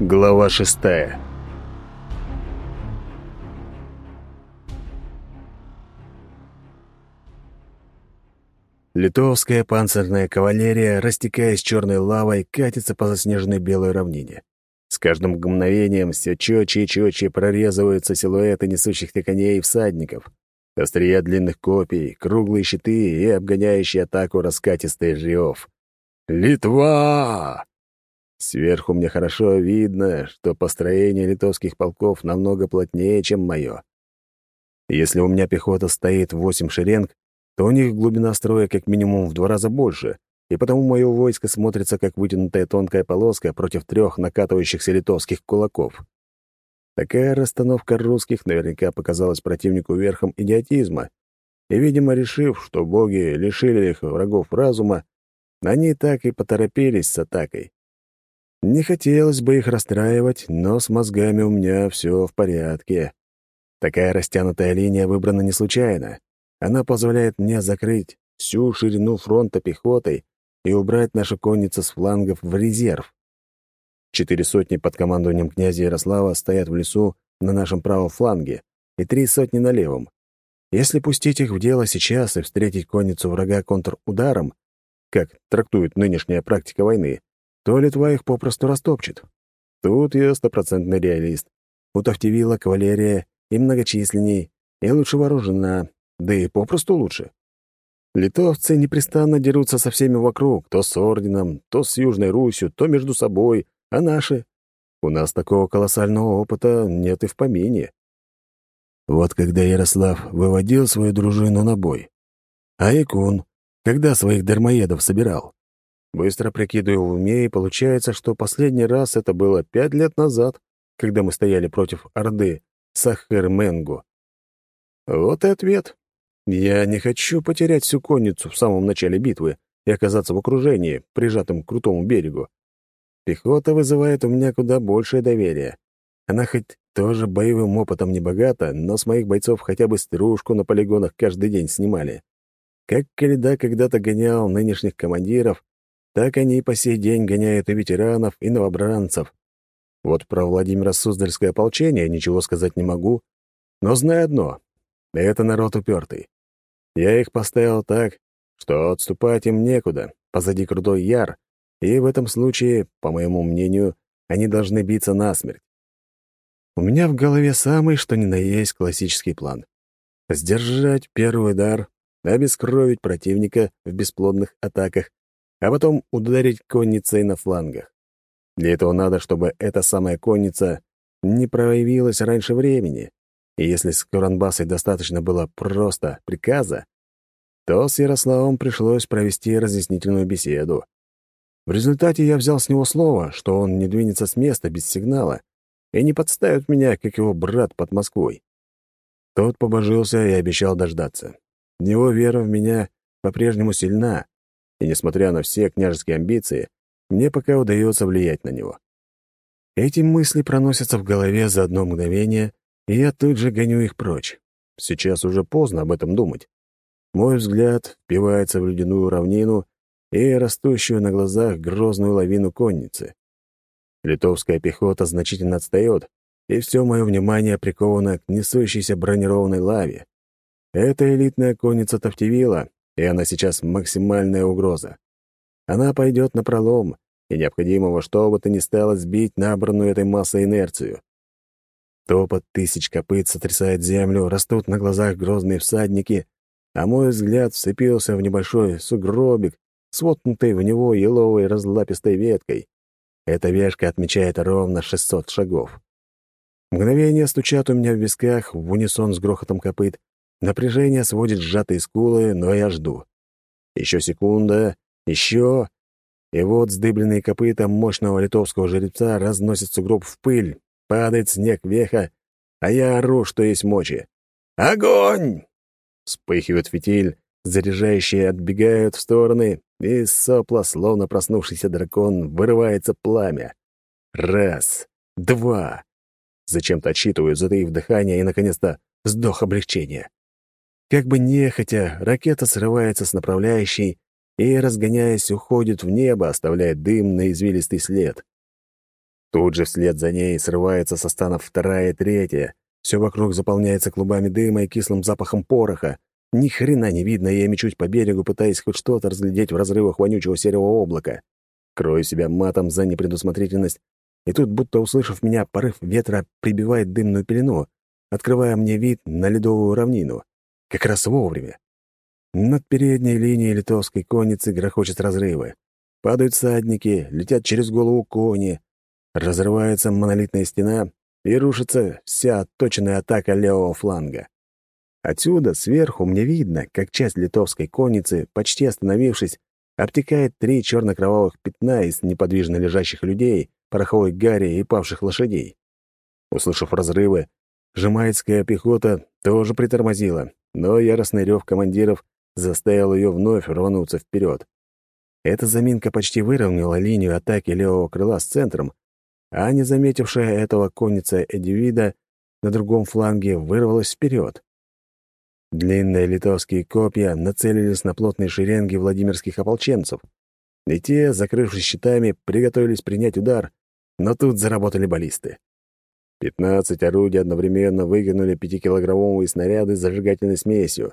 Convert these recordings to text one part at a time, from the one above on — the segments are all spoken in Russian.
Глава шестая. Литовская панцирная кавалерия, растекаясь черной лавой, катится по заснеженной белой равнине. С каждым мгновением все четче и четче прорезываются силуэты несущихся коней и всадников. Острия длинных копий, круглые щиты и обгоняющие атаку раскатистый рев. «Литва!» Сверху мне хорошо видно, что построение литовских полков намного плотнее, чем мое. Если у меня пехота стоит восемь шеренг, то у них глубина строя как минимум в два раза больше, и потому мое войско смотрится как вытянутая тонкая полоска против трех накатывающихся литовских кулаков. Такая расстановка русских наверняка показалась противнику верхом идиотизма, и, видимо, решив, что боги лишили их врагов разума, они так и поторопились с атакой. Не хотелось бы их расстраивать, но с мозгами у меня все в порядке. Такая растянутая линия выбрана не случайно. Она позволяет мне закрыть всю ширину фронта пехотой и убрать нашу конницу с флангов в резерв. Четыре сотни под командованием князя Ярослава стоят в лесу на нашем правом фланге и три сотни на левом. Если пустить их в дело сейчас и встретить конницу врага контрударом, как трактует нынешняя практика войны, то Литва их попросту растопчет. Тут я стопроцентный реалист. У Тавтивила кавалерия и многочисленней, и лучше вооружена, да и попросту лучше. Литовцы непрестанно дерутся со всеми вокруг, то с орденом, то с Южной Русью, то между собой, а наши? У нас такого колоссального опыта нет и в помине. Вот когда Ярослав выводил свою дружину на бой. А Икун, когда своих дармоедов собирал. Быстро прикидываю в уме, и получается, что последний раз это было пять лет назад, когда мы стояли против Орды Сахэр-Менгу. Вот и ответ. Я не хочу потерять всю конницу в самом начале битвы и оказаться в окружении, прижатым к крутому берегу. Пехота вызывает у меня куда большее доверие. Она хоть тоже боевым опытом не богата, но с моих бойцов хотя бы стружку на полигонах каждый день снимали. Как Каледа когда-то гонял нынешних командиров, так они и по сей день гоняют и ветеранов, и новобранцев. Вот про Владимира Суздальское ополчение ничего сказать не могу, но знаю одно — это народ упертый. Я их поставил так, что отступать им некуда, позади крутой яр, и в этом случае, по моему мнению, они должны биться насмерть. У меня в голове самый, что ни на есть, классический план. Сдержать первый удар, обескровить противника в бесплодных атаках, а потом ударить конницей на флангах. Для этого надо, чтобы эта самая конница не проявилась раньше времени, и если с Куранбасой достаточно было просто приказа, то с Ярославом пришлось провести разъяснительную беседу. В результате я взял с него слово, что он не двинется с места без сигнала и не подставит меня, как его брат под Москвой. Тот побожился и обещал дождаться. Его вера в меня по-прежнему сильна, и, несмотря на все княжеские амбиции, мне пока удается влиять на него. Эти мысли проносятся в голове за одно мгновение, и я тут же гоню их прочь. Сейчас уже поздно об этом думать. Мой взгляд впивается в ледяную равнину и растущую на глазах грозную лавину конницы. Литовская пехота значительно отстает, и все мое внимание приковано к несущейся бронированной лаве. Это элитная конница Тавтивила, и она сейчас максимальная угроза. Она пойдет на пролом, и необходимо во что бы то ни стало сбить набранную этой массой инерцию. Топот тысяч копыт сотрясает землю, растут на глазах грозные всадники, а мой взгляд вцепился в небольшой сугробик, свотнутый в него еловой разлапистой веткой. Эта вешка отмечает ровно 600 шагов. Мгновения стучат у меня в висках в унисон с грохотом копыт, Напряжение сводит сжатые скулы, но я жду. Еще секунда, еще... И вот сдыбленные копыта мощного литовского жеребца разносят сугроб в пыль, падает снег веха, а я ору, что есть мочи. «Огонь!» Вспыхивает фитиль, заряжающие отбегают в стороны, и из сопла, словно проснувшийся дракон, вырывается пламя. Раз, два. Зачем-то отсчитываю, затаив дыхание, и, наконец-то, сдох облегчения. Как бы нехотя, ракета срывается с направляющей и, разгоняясь, уходит в небо, оставляя дым на извилистый след. Тут же вслед за ней срывается со станов вторая и третья. Все вокруг заполняется клубами дыма и кислым запахом пороха. Ни хрена не видно, я мечусь по берегу, пытаясь хоть что-то разглядеть в разрывах вонючего серого облака. Крою себя матом за непредусмотрительность, и тут, будто услышав меня, порыв ветра прибивает дымную пелену, открывая мне вид на ледовую равнину. Как раз вовремя. Над передней линией литовской конницы грохочет разрывы. Падают садники, летят через голову кони. Разрывается монолитная стена, и рушится вся отточенная атака левого фланга. Отсюда, сверху, мне видно, как часть литовской конницы, почти остановившись, обтекает три черно-кровавых пятна из неподвижно лежащих людей, пороховой гари и павших лошадей. Услышав разрывы, жемайская пехота тоже притормозила, но яростный рев командиров заставил ее вновь рвануться вперед. Эта заминка почти выровняла линию атаки левого крыла с центром, а не заметившая этого конница Эдивида на другом фланге вырвалась вперед. Длинные литовские копья нацелились на плотные шеренги владимирских ополченцев, и те, закрывшись щитами, приготовились принять удар, но тут заработали баллисты. Пятнадцать орудий одновременно выкинули пятикилограммовые снаряды с зажигательной смесью.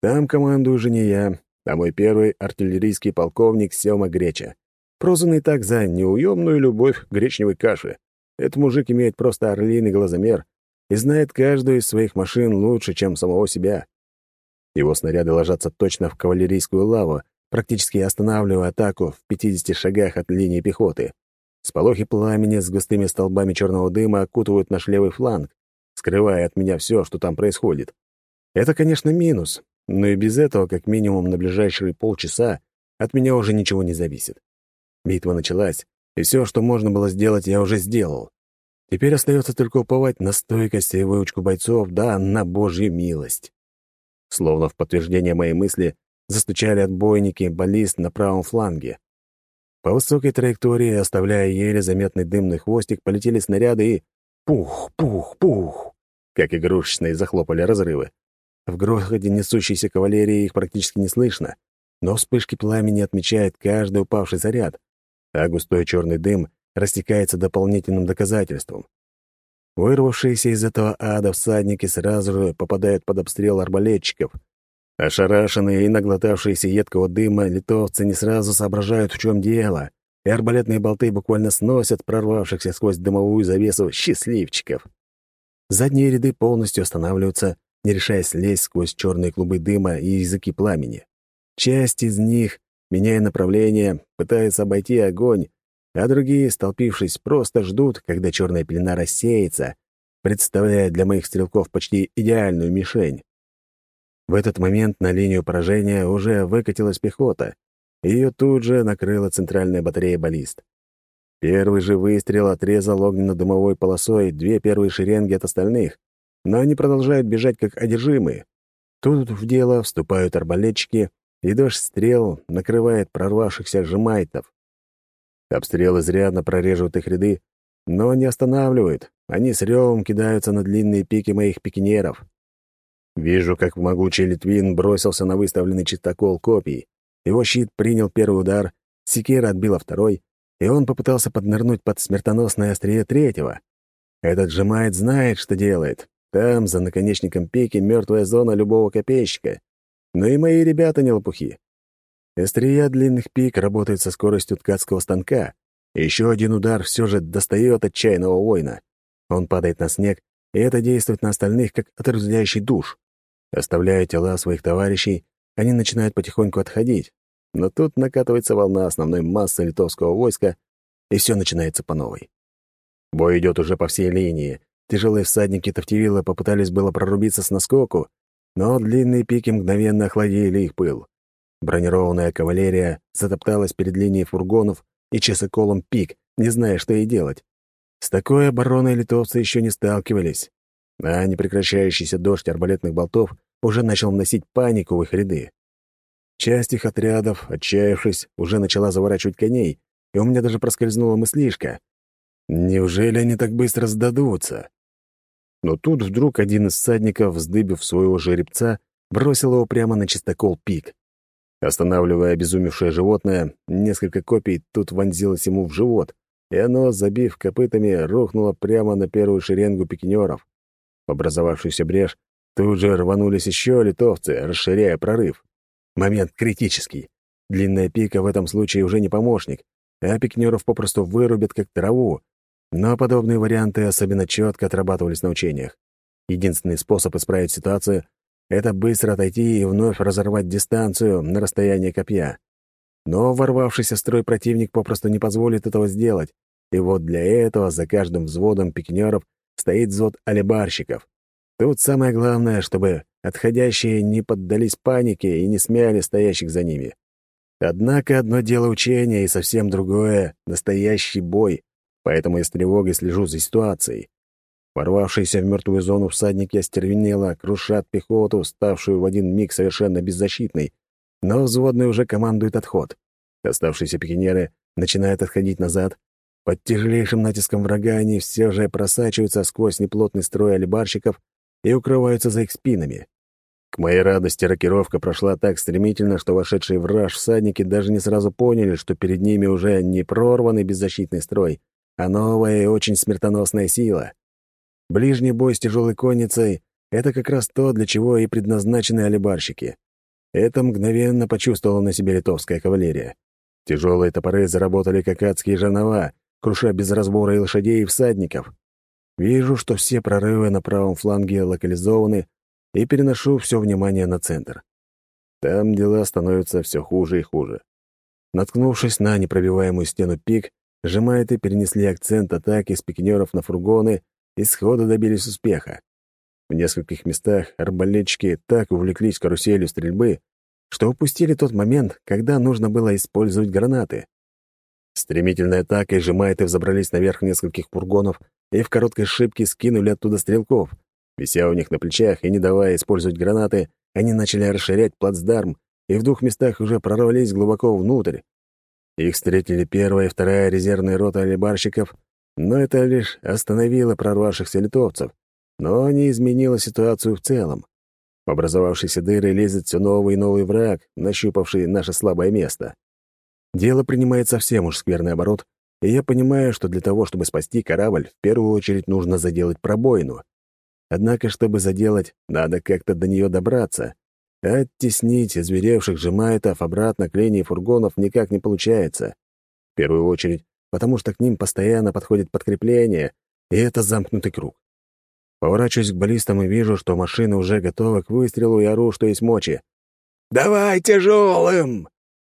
Там командую уже не я, а мой первый артиллерийский полковник Сёма Греча прозванный так за неуемную любовь к гречневой каше. Этот мужик имеет просто орлиный глазомер и знает каждую из своих машин лучше, чем самого себя. Его снаряды ложатся точно в кавалерийскую лаву, практически останавливая атаку в 50 шагах от линии пехоты. Сполохи пламени с густыми столбами черного дыма окутывают наш левый фланг, скрывая от меня все, что там происходит. Это, конечно, минус, но и без этого, как минимум на ближайшие полчаса, от меня уже ничего не зависит. Битва началась, и все, что можно было сделать, я уже сделал. Теперь остается только уповать на стойкость и выучку бойцов, да на божью милость. Словно в подтверждение моей мысли, застучали отбойники баллист на правом фланге. По высокой траектории, оставляя еле заметный дымный хвостик, полетели снаряды и... Пух, пух, пух! Как игрушечные захлопали разрывы. В грохоте несущейся кавалерии их практически не слышно, но вспышки пламени отмечают каждый упавший заряд, а густой черный дым растекается дополнительным доказательством. Вырвавшиеся из этого ада всадники сразу же попадают под обстрел арбалетчиков. Ошарашенные и наглотавшиеся едкого дыма литовцы не сразу соображают, в чем дело, и арбалетные болты буквально сносят прорвавшихся сквозь дымовую завесу счастливчиков. Задние ряды полностью останавливаются, не решаясь лезть сквозь черные клубы дыма и языки пламени. Часть из них меняя направление, пытаются обойти огонь, а другие, столпившись, просто ждут, когда черная пелена рассеется, представляя для моих стрелков почти идеальную мишень. В этот момент на линию поражения уже выкатилась пехота. Ее тут же накрыла центральная батарея баллист. Первый же выстрел отрезал огненно-дымовой полосой две первые шеренги от остальных, но они продолжают бежать как одержимые. Тут в дело вступают арбалетчики, и дождь стрел накрывает прорвавшихся жемайтов. Обстрел изрядно прорежут их ряды, но не останавливают. Они с ревом кидаются на длинные пики моих пикинеров. Вижу, как могучий Литвин бросился на выставленный чистокол копий. Его щит принял первый удар, секира отбила второй, и он попытался поднырнуть под смертоносное острие третьего. Этот сжимает знает, что делает. Там, за наконечником пики, мертвая зона любого копейщика. Но и мои ребята не лопухи. Острия длинных пик работает со скоростью ткацкого станка. Еще один удар все же достает отчаянного воина. Он падает на снег, и это действует на остальных, как отрезвляющий душ. Оставляя тела своих товарищей, они начинают потихоньку отходить. Но тут накатывается волна основной массы литовского войска, и все начинается по новой. Бой идет уже по всей линии. Тяжелые всадники Тавтивила попытались было прорубиться с наскоку, но длинные пики мгновенно охладили их пыл. Бронированная кавалерия затопталась перед линией фургонов и часоколом пик, не зная, что ей делать. С такой обороной литовцы еще не сталкивались, а непрекращающийся дождь арбалетных болтов уже начал вносить панику в их ряды. Часть их отрядов, отчаявшись, уже начала заворачивать коней, и у меня даже проскользнула мыслишка. Неужели они так быстро сдадутся? Но тут вдруг один из всадников, вздыбив своего жеребца, бросил его прямо на чистокол пик. Останавливая обезумевшее животное, несколько копий тут вонзилось ему в живот, и оно, забив копытами, рухнуло прямо на первую шеренгу пикинеров. Образовавшуюся брешь тут же рванулись еще литовцы, расширяя прорыв. Момент критический. Длинная пика в этом случае уже не помощник, а пикинеров попросту вырубят как траву. Но подобные варианты особенно четко отрабатывались на учениях. Единственный способ исправить ситуацию — это быстро отойти и вновь разорвать дистанцию на расстояние копья. Но ворвавшийся строй противник попросту не позволит этого сделать, и вот для этого за каждым взводом пикинеров стоит взвод алибарщиков. Тут самое главное, чтобы отходящие не поддались панике и не смяли стоящих за ними. Однако одно дело учения и совсем другое — настоящий бой, поэтому я с тревогой слежу за ситуацией. Ворвавшиеся в мертвую зону всадники остервенело крушат пехоту, ставшую в один миг совершенно беззащитной, но взводные уже командуют отход. Оставшиеся пикинеры начинают отходить назад. Под тяжелейшим натиском врага они все же просачиваются сквозь неплотный строй алибарщиков и укрываются за их спинами. К моей радости рокировка прошла так стремительно, что вошедшие в раж всадники даже не сразу поняли, что перед ними уже не прорванный беззащитный строй, а новая и очень смертоносная сила. Ближний бой с тяжелой конницей — это как раз то, для чего и предназначены алибарщики. Это мгновенно почувствовала на себе литовская кавалерия. Тяжелые топоры заработали, как адские жернова, круша без разбора и лошадей, и всадников. Вижу, что все прорывы на правом фланге локализованы, и переношу все внимание на центр. Там дела становятся все хуже и хуже. Наткнувшись на непробиваемую стену пик, сжимает и перенесли акцент атаки с пикинеров на фургоны и сходу добились успеха. В нескольких местах арбалетчики так увлеклись каруселью стрельбы, что упустили тот момент, когда нужно было использовать гранаты. Стремительной атакой сжимайты взобрались наверх нескольких фургонов и в короткой шибке скинули оттуда стрелков. Вися у них на плечах и не давая использовать гранаты, они начали расширять плацдарм и в двух местах уже прорвались глубоко внутрь. Их встретили первая и вторая резервные роты алибарщиков, но это лишь остановило прорвавшихся литовцев, но не изменило ситуацию в целом. В образовавшиеся дыры лезет все новый и новый враг, нащупавший наше слабое место. Дело принимает совсем уж скверный оборот, и я понимаю, что для того, чтобы спасти корабль, в первую очередь нужно заделать пробоину. Однако, чтобы заделать, надо как-то до нее добраться. А оттеснить зверевших жемайтов обратно к линии фургонов никак не получается. В первую очередь, потому что к ним постоянно подходит подкрепление, и это замкнутый круг. Поворачиваюсь к баллистам и вижу, что машина уже готова к выстрелу и ору, что есть мочи. «Давай тяжелым!»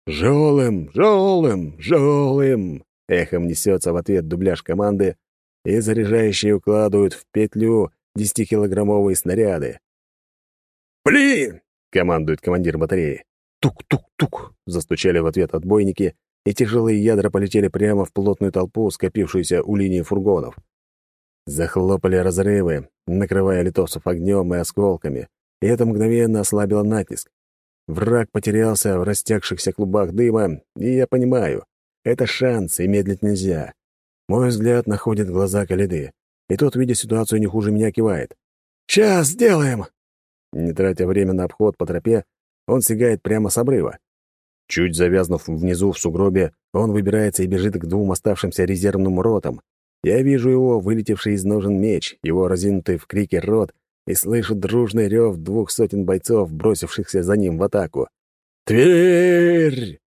«Жёлым! Жёлым! Жёлым!» Эхом несется в ответ дубляж команды, и заряжающие укладывают в петлю десятикилограммовые снаряды. «Блин!» — командует командир батареи. «Тук-тук-тук!» — застучали в ответ отбойники, и тяжелые ядра полетели прямо в плотную толпу, скопившуюся у линии фургонов. Захлопали разрывы, накрывая литовцев огнем и осколками, и это мгновенно ослабило натиск. Враг потерялся в растягшихся клубах дыма, и я понимаю, это шанс, и медлить нельзя. Мой взгляд находит глаза Калиды, и тот, видя ситуацию, не хуже меня кивает. «Сейчас сделаем!» Не тратя время на обход по тропе, он сигает прямо с обрыва. Чуть завязнув внизу в сугробе, он выбирается и бежит к двум оставшимся резервным ротам, я вижу его, вылетевший из ножен меч, его разинутый в крике рот, и слышу дружный рев двух сотен бойцов, бросившихся за ним в атаку. «Тверь!»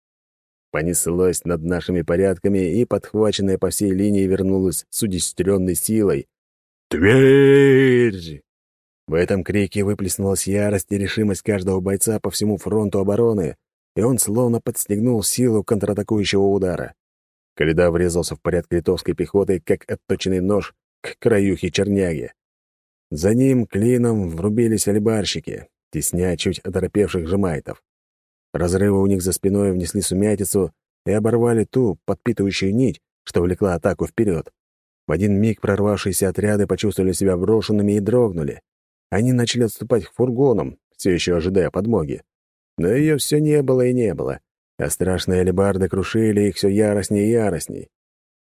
Понеслось над нашими порядками, и, подхваченная по всей линии, вернулась с удесятеренной силой. «Тверь!» В этом крике выплеснулась ярость и решимость каждого бойца по всему фронту обороны, и он словно подстегнул силу контратакующего удара. Коляда врезался в порядок литовской пехоты, как отточенный нож к краюхе черняги. За ним клином врубились алибарщики, тесня чуть оторопевших жемайтов. Разрывы у них за спиной внесли сумятицу и оборвали ту подпитывающую нить, что влекла атаку вперед. В один миг прорвавшиеся отряды почувствовали себя брошенными и дрогнули. Они начали отступать к фургонам, все еще ожидая подмоги. Но ее все не было и не было а страшные алебарды крушили их все яростней и яростней.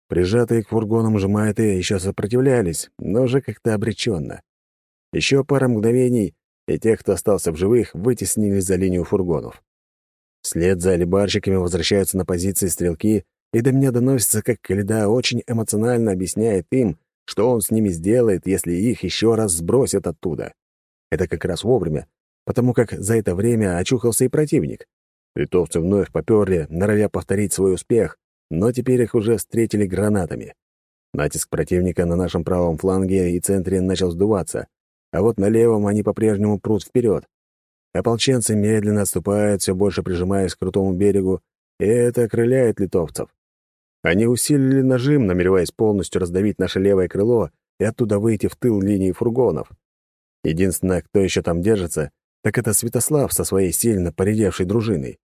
Прижатые к фургонам жмайты еще сопротивлялись, но уже как-то обреченно. Еще пара мгновений, и тех, кто остался в живых, вытеснили за линию фургонов. Вслед за алибарщиками возвращаются на позиции стрелки и до меня доносится, как Каледа очень эмоционально объясняет им, что он с ними сделает, если их еще раз сбросят оттуда. Это как раз вовремя, потому как за это время очухался и противник. Литовцы вновь поперли, норовя повторить свой успех, но теперь их уже встретили гранатами. Натиск противника на нашем правом фланге и центре начал сдуваться, а вот на левом они по-прежнему прут вперед. Ополченцы медленно отступают, все больше прижимаясь к крутому берегу, и это окрыляет литовцев. Они усилили нажим, намереваясь полностью раздавить наше левое крыло и оттуда выйти в тыл линии фургонов. Единственное, кто еще там держится, так это Святослав со своей сильно поредевшей дружиной.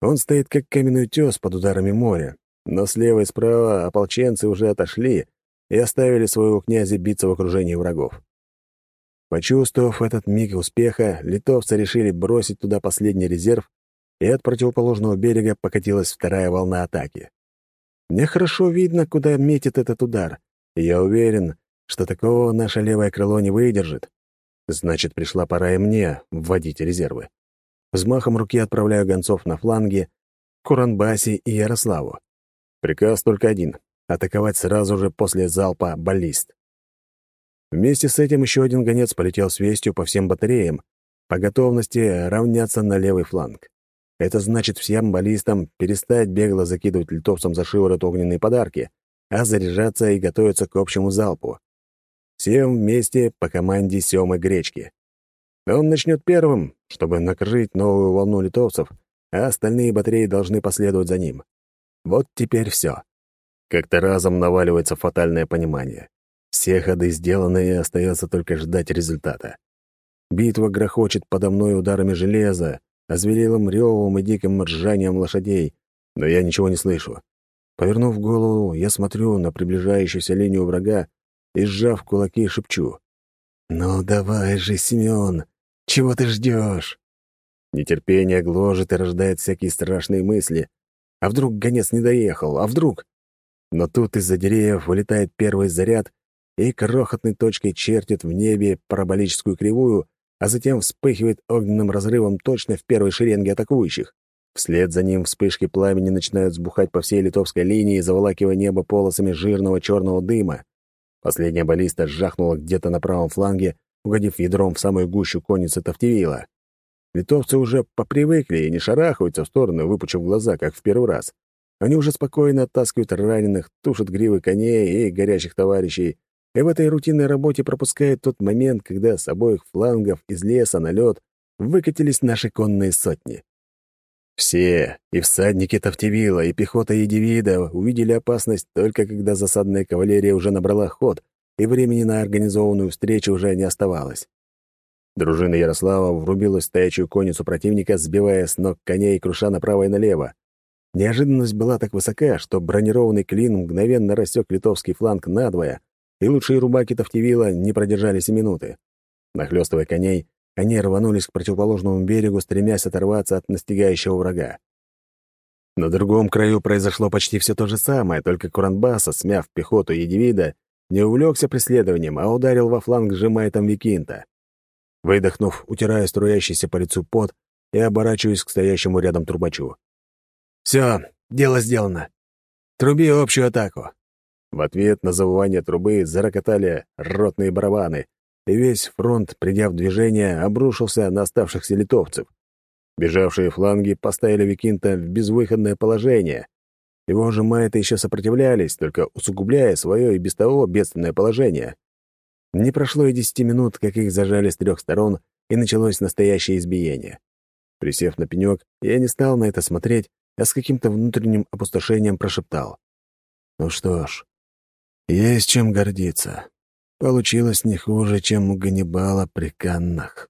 Он стоит как каменный утес под ударами моря, но слева и справа ополченцы уже отошли и оставили своего князя биться в окружении врагов. Почувствовав этот миг успеха, литовцы решили бросить туда последний резерв, и от противоположного берега покатилась вторая волна атаки. Мне хорошо видно, куда метит этот удар, я уверен, что такого наше левое крыло не выдержит. Значит, пришла пора и мне вводить резервы. Взмахом руки отправляю гонцов на фланги Куранбаси и Ярославу. Приказ только один — атаковать сразу же после залпа баллист. Вместе с этим еще один гонец полетел с вестью по всем батареям, по готовности равняться на левый фланг. Это значит всем баллистам перестать бегло закидывать литовцам за шиворот огненные подарки, а заряжаться и готовиться к общему залпу. Всем вместе по команде Семы Гречки. Он начнет первым, чтобы накрыть новую волну литовцев, а остальные батареи должны последовать за ним. Вот теперь все. Как-то разом наваливается фатальное понимание. Все ходы сделаны, и остается только ждать результата. Битва грохочет подо мной ударами железа, озверелым ревом и диким ржанием лошадей, но я ничего не слышу. Повернув голову, я смотрю на приближающуюся линию врага и, сжав кулаки, шепчу. «Ну давай же, Семен, чего ты ждешь?» Нетерпение гложет и рождает всякие страшные мысли. А вдруг гонец не доехал? А вдруг? Но тут из-за деревьев вылетает первый заряд и крохотной точкой чертит в небе параболическую кривую, а затем вспыхивает огненным разрывом точно в первой шеренге атакующих. Вслед за ним вспышки пламени начинают сбухать по всей литовской линии, заволакивая небо полосами жирного черного дыма. Последняя баллиста сжахнула где-то на правом фланге, угодив ядром в самую гущу конницы Тавтивила. Литовцы уже попривыкли и не шарахаются в сторону, выпучив глаза, как в первый раз. Они уже спокойно оттаскивают раненых, тушат гривы коней и горящих товарищей, и в этой рутинной работе пропускает тот момент, когда с обоих флангов из леса на лед выкатились наши конные сотни. Все, и всадники Тавтивила, и пехота Едивида, увидели опасность только когда засадная кавалерия уже набрала ход, и времени на организованную встречу уже не оставалось. Дружина Ярослава врубилась в стоячую конницу противника, сбивая с ног коней и круша направо и налево. Неожиданность была так высока, что бронированный клин мгновенно рассек литовский фланг надвое, и лучшие рубаки Тавтивила не продержались и минуты. Нахлёстывая коней, они рванулись к противоположному берегу, стремясь оторваться от настигающего врага. На другом краю произошло почти все то же самое, только Куранбаса, смяв пехоту Едивида, не увлекся преследованием, а ударил во фланг сжимайтом Викинта. Выдохнув, утирая струящийся по лицу пот и оборачиваясь к стоящему рядом трубачу. «Все, дело сделано. Труби общую атаку. В ответ на завывание трубы зарокотали ротные барабаны, и весь фронт, придя в движение, обрушился на оставшихся литовцев. Бежавшие фланги поставили Викинта в безвыходное положение. Его же майты еще сопротивлялись, только усугубляя свое и без того бедственное положение. Не прошло и десяти минут, как их зажали с трех сторон, и началось настоящее избиение. Присев на пенек, я не стал на это смотреть, а с каким-то внутренним опустошением прошептал. «Ну что ж, есть чем гордиться. Получилось не хуже, чем у Ганнибала при Каннах.